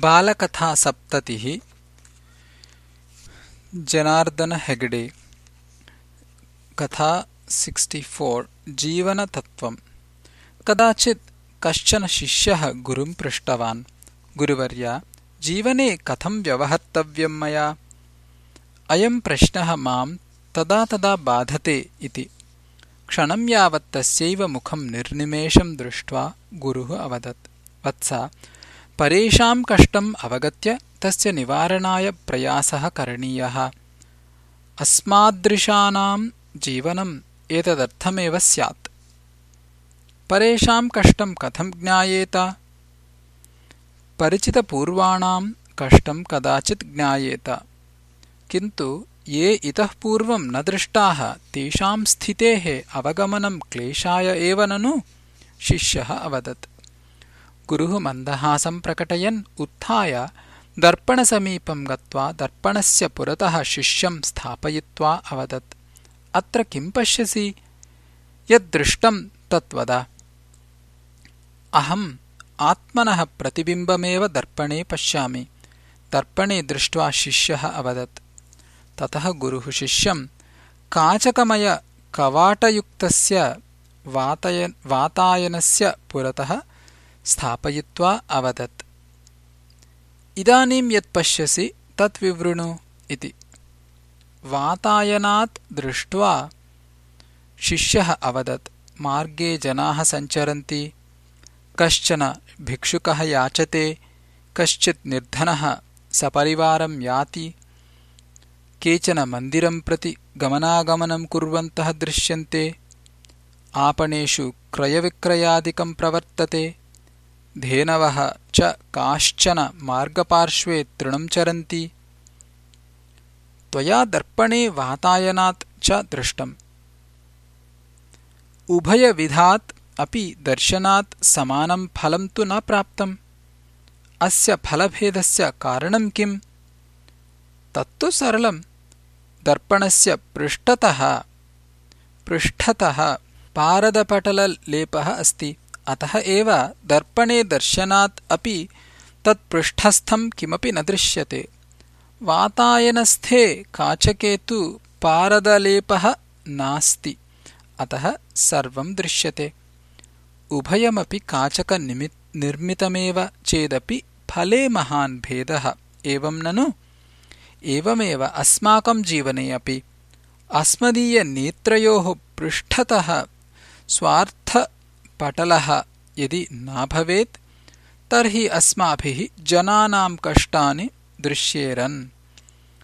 बालकथासप्ततिः जनार्दन हेगडे कथा फोर् जीवनतत्त्वम्। कदाचित् कश्चन शिष्यः गुरुम् पृष्टवान्। गुरुवर्य जीवने कथं व्यवहर्तव्यम् मया? अयम् प्रश्नः माम् तदा तदा बाधते इति। क्षणम् यावत् तस्यैव मुखम् निर्निमेषम् दृष्ट्वा गुरुः अवदत्। वत्स परेषाम् कष्टम् अवगत्य तस्य निवारणाय प्रयासः करणीयः। अस्मादृशानाम् जीवनम् एतदर्थमेव स्यात्। परेषाम् कष्टम् कथम् ज्ञायेत? परिचितपूर्वाणाम् कष्टम् कदाचित् ज्ञायेत। किन्तु ये इतः पूर्वम् न दृष्टाः तेषाम् स्थितेः अवगमनम् क्लेशाय एव ननु? शिष्यः अवदत् गुरुः मन्दहासम् प्रकटयन् उत्थाय दर्पणसमीपम् गत्वा दर्पणस्य पुरतः शिष्यम् स्थापयित्वा अवदत्। अत्र किम् पश्यसि? यद्दृष्टम् तद्वद अहम् आत्मनः प्रतिबिम्बमेव दर्पणे पश्यामि। दर्पणे दृष्ट्वा शिष्यः अवदत्। ततः गुरुः शिष्यम् काचकमयकवाटयुक्तस्य वातायनस्य पुरतः स्थापयित्वा अवदत्। इदानीम् यत् पश्यसि तत् विवृणु इति। वातायनात् दृष्ट्वा शिष्यः अवदत् मार्गे जनाः सञ्चरन्ति कश्चन भिक्षुकः याचते कश्चित् निर्धनः सपरिवारम् याति केचन मन्दिरम् प्रति गमनागमनम् कुर्वन्तः दृश्यन्ते आपणेषु क्रयविक्रयादिकम् प्रवर्तते धेनवः च काश्चन मार्गपार्श्वे तृणम् चरन्ति। त्वया दर्पणे वातायनात् च दृष्टम्। उभयविधात् अपि दर्शनात् समानम् फलम् तु न प्राप्तम्। अस्य फलभेदस्य कारणम् किम्? तत्तु सरलम्। दर्पणस्य पृष्ठतः पृष्ठतः पारदपटललेपः अस्ति अतः एव दर्पणे दर्शनात् अपि तत्पृष्ठस्थम् किमपि न दृश्यते। वातायनस्थे काचके तु पारदलेपः नास्ति। अतः सर्वम् दृश्यते। उभयमपि काचकनिर्मितमेव चेदपि फले महान् भेदः। एवम् ननु? एवमेव अस्माकम् जीवने अपि। अस्मदीयनेत्रयोः पृष्ठतः स्वार्थ पटलः यदि न भवेत् तर्हि अस्माभिः जनानाम् कष्टानि दृश्येरन्।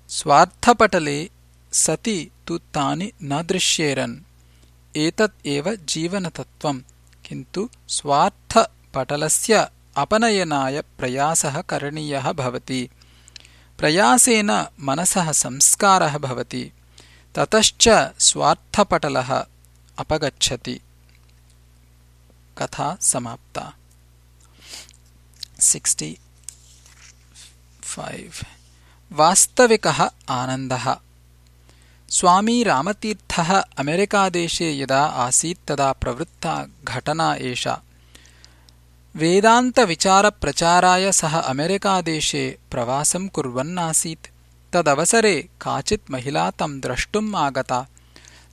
स्वार्थपटले सति तु तानि न दृश्येरन्। एतत् एव जीवनतत्त्वम्। किन्तु स्वार्थपटलस्य अपनयनाय प्रयासः करणीयः भवति। प्रयासेन मनसः संस्कारः भवति। ततश्च स्वार्थपटलः अपगच्छति कथा समाप्ता। वास्तविकः आनन्दः। स्वामी रामतीर्थः अमेरिकादेशे यदा आसीत्, तदा प्रवृत्ता घटना एषा। वेदान्तविचारप्रचाराय सः अमेरिकादेशे प्रवासम् कुर्वन्नासीत्। तदवसरे काचित् महिला तम् द्रष्टुम् आगता।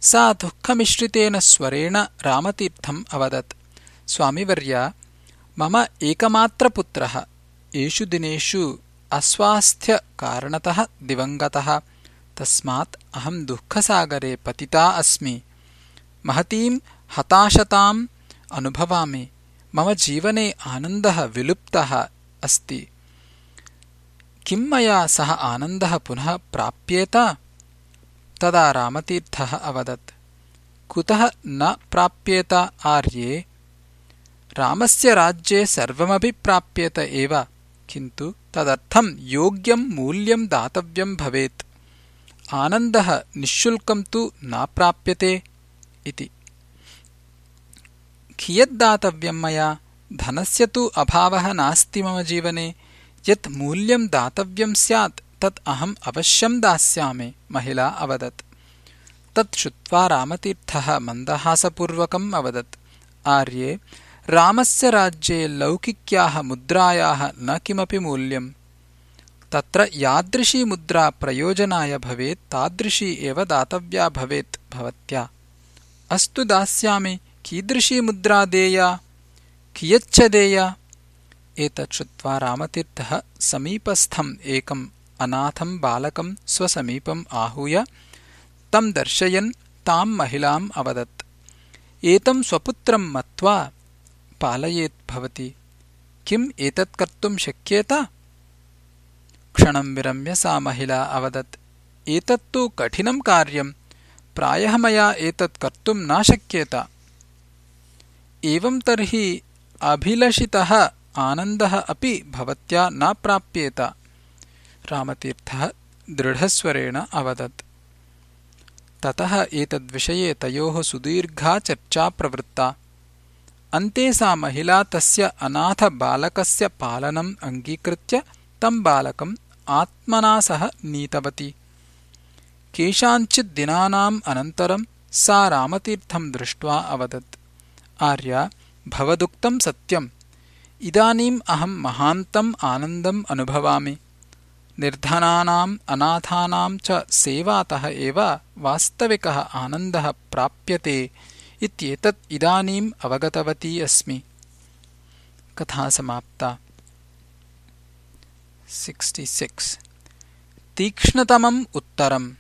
सा दुःखमिश्रितेन स्वरेण रामतीर्थम् अवदत्। स्वामिवर्य मम एकमात्रपुत्रः। एषु दिनेषु अस्वास्थ्यकारणतः दिवङ्गतः। तस्मात् अहम् दुःखसागरे पतिता अस्मि। महतीम् हताशताम् अनुभवामि। मम जीवने आनन्दः विलुप्तः अस्ति। किम् मया सः आनन्दः पुनः प्राप्येत? तदा रामतीर्थः अवदत्। कुतः न प्राप्येत आर्ये रामस्य राज्ये सर्वमपि प्राप्येत एव किन्तु तदर्थम् योग्यम् मूल्यम् दातव्यम् भवेत्। आनन्दः निःशुल्कम् तु न प्राप्यते इति। कियद्दातव्यम् मया? धनस्य तु अभावः नास्ति मम जीवने। यत् मूल्यम् दातव्यम् स्यात् तत् अहम् अवश्यम् दास्यामि महिला अवदत्। तत् श्रुत्वा रामतीर्थः मन्दहासपूर्वकम् अवदत्। आर्ये रामस्य राज्ये लौकिक्याः मुद्रायाः न किमपि मूल्यम्। तत्र यादृशी मुद्रा प्रयोजनाय भवेत् तादृशी एव दातव्या भवेत् भवत्या। अस्तु दास्यामि कीदृशी मुद्रा देया? कियच्च देया? एतत् श्रुत्वा रामतीर्थः समीपस्थम् एकम् अनाथम् बालकम् स्वसमीपम् आहूय तम् दर्शयन् ताम् महिलाम् अवदत्। एतम् स्वपुत्रम् मत्वा पालयेत् भवति। किम् एतत् कर्तुम् शक्येत? क्षणम् विरम्य सा महिला अवदत् एतत्तु कठिनम् कार्यम् प्रायः मया एतत् कर्तुम् न शक्येत। एवम् तर्हि अभिलषितः आनन्दः अपि भवत्या न प्राप्येत रामतीर्थः दृढस्वरेण अवदत्। ततः एतद्विषये तयोः सुदीर्घा चर्चा प्रवृत्ता अन्ते सा महिला तस्य अनाथबालकस्य पालनम् अङ्गीकृत्य तम् बालकम् आत्मना सह नीतवती। केषाञ्चिद्दिनानाम् अनन्तरम् सा रामतीर्थम् दृष्ट्वा अवदत्। आर्या भवदुक्तम् सत्यम्। इदानीम् अहम् महान्तम् आनन्दम् अनुभवामि। निर्धनानाम् अनाथानाम् च सेवातः एव वास्तविकः आनन्दः प्राप्यते इत्येतत् इदानीम् अवगतवती अस्मि। कथा समाप्ता। तीक्ष्णतमम् उत्तरम्।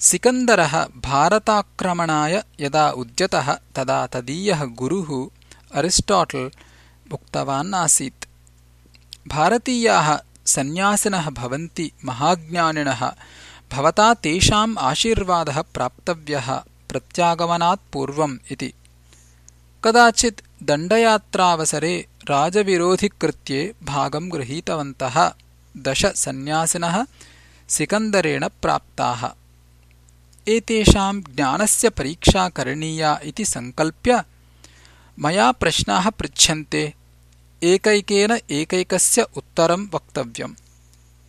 सिकन्दरः भारताक्रमणाय यदा उद्यतः तदा तदीयः गुरुः अरिस्टाटल् उक्तवान् आसीत्। भारतीयाः सन्न्यासिनः भवन्ति महाज्ञानिनः। भवता तेषाम् आशीर्वादः प्राप्तव्यः प्रत्यागमनात् पूर्वम् इति। कदाचित् दण्डयात्रावसरे राजविरोधिकृत्ये भागम् गृहीतवन्तः दश सन्न्यासिनः सिकन्दरेण प्राप्ताः। एतेषाम् ज्ञानस्य परीक्षा करणीया इति सङ्कल्प्य मया प्रश्नाः पृच्छन्ते एकैकेन एकैकस्य उत्तरम् वक्तव्यम्।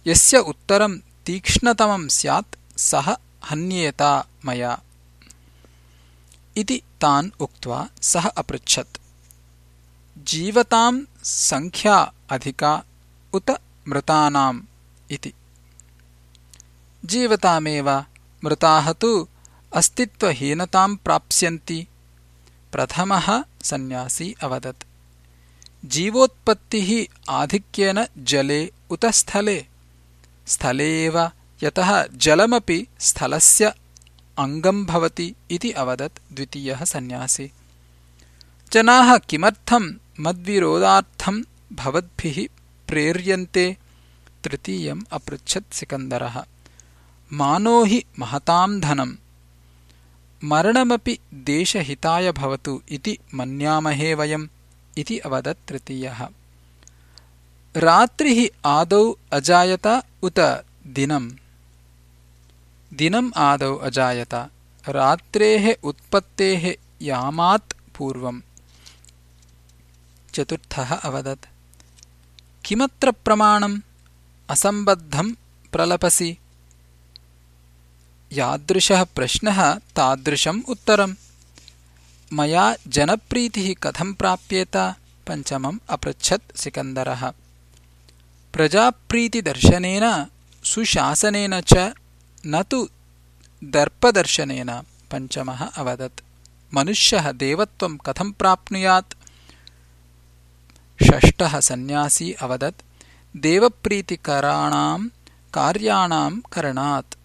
यस्य उत्तरम् तीक्ष्णतमम् स्यात् सः हन्येता मया इति तान् उक्त्वा सः अपृच्छत्। जीवताम् सङ्ख्या अधिका उत मृतानाम् इति। जीवतामेव मृताः तु अस्तित्वहीनताम् प्राप्स्यन्ति। प्रथमः सन्न्यासी अवदत्। जीवोत्पत्तिः आधिक्येन जले उत स्थले। स्थले एव यतः जलमपि स्थलस्य अङ्गम् भवति इति अवदत् द्वितीयः सन्न्यासी। जनाः किमर्थम् मद्विरोधार्थम् भवद्भिः प्रेर्यन्ते? तृतीयम् अपृच्छत् सिकन्दरः। मानो हि महताम् धनम् मरणमपि देशहिताय भवतु इति मन्यामहे वयम् इति अवदत् तृतीयः। रात्रिः आदौ अजायत उत दिनम् दिनम् आदौ अजायत। रात्रेः उत्पत्तेः यामात् पूर्वम्। चतुर्थः अवदत्। किमत्र प्रमाणम्? असम्बद्धम् प्रलपसि। यादृशः प्रश्नः तादृशम् उत्तरम्। मया जनप्रीतिः कथम् प्राप्येत? पञ्चमम् अपृच्छत् सिकन्दरः। प्रजाप्रीतिदर्शनेन सुशासनेन च न तु दर्पदर्शनेन पञ्चमः अवदत्। मनुष्यः देवत्वम् कथम् प्राप्नुयात्? षष्ठः सन्न्यासी अवदत्। देवप्रीतिकराणाम् कार्याणाम् करणात्।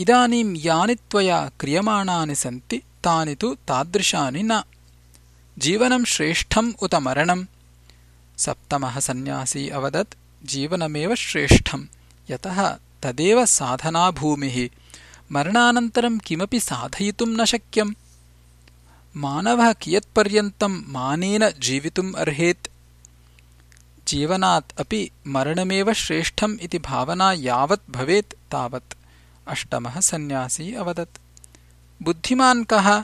इदानीम् यानि त्वया क्रियमाणानि सन्ति तानि तु तादृशानि न। जीवनम् श्रेष्ठम् उत मरणम्। सप्तमः सन्न्यासी अवदत्। जीवनमेव श्रेष्ठम्। यतः तदेव साधनाभूमिः। मरणानन्तरम् किमपि साधयितुम् न शक्यम्। मानवः कियत्पर्यन्तम् मानेन जीवितुम् अर्हेत्? जीवनात् अपि मरणमेव श्रेष्ठम् इति भावना यावत् भवेत् तावत्। अष्टमः सन्न्यासी अवदत्। बुद्धिमान् कः?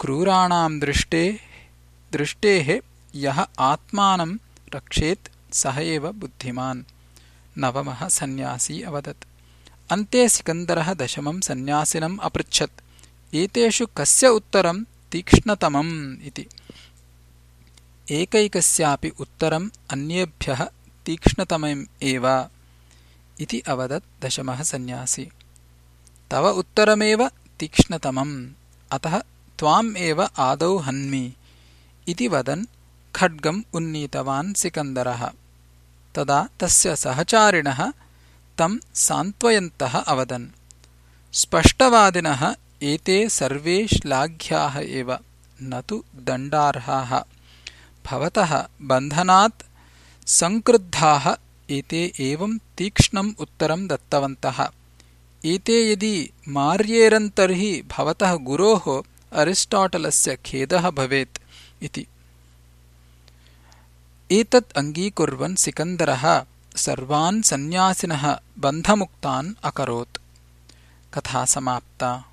क्रूराणाम् दृष्टे, दृष्टेः यः आत्मानम् रक्षेत् सः एव बुद्धिमान्। नवमः सन्न्यासी अवदत्। अन्ते सिकन्दरः दशमम् सन्न्यासिनम् अपृच्छत्। एतेषु कस्य उत्तरम् तीक्ष्णतमम् इति। एकैकस्यापि उत्तरम् अन्येभ्यः तीक्ष्णतमम् एव इति अवदत् दशमः सन्न्यासी तव उत्तरमेव तीक्ष्णतमम्। अतः त्वाम् एव आदौ हन्मि इति वदन् खड्गम् उन्नीतवान् सिकन्दरः तदा तस्य सहचारिणः तम् सान्त्वयन्तः अवदन्। स्पष्टवादिनः एते सर्वे श्लाघ्याः एव न तु दण्डार्हाः। भवतः बन्धनात् सङ्क्रुद्धाः एते एवम् तीक्ष्णम् उत्तरम् दत्तवन्तः। एते यदि मार्येरन् तर्हि भवतः गुरोः अरिस्टाटलस्य खेदः भवेत् इति एतत् अङ्गीकुर्वन् सिकन्दरः सर्वान् सन्न्यासिनः बन्धमुक्तान् अकरोत्। कथा समाप्ता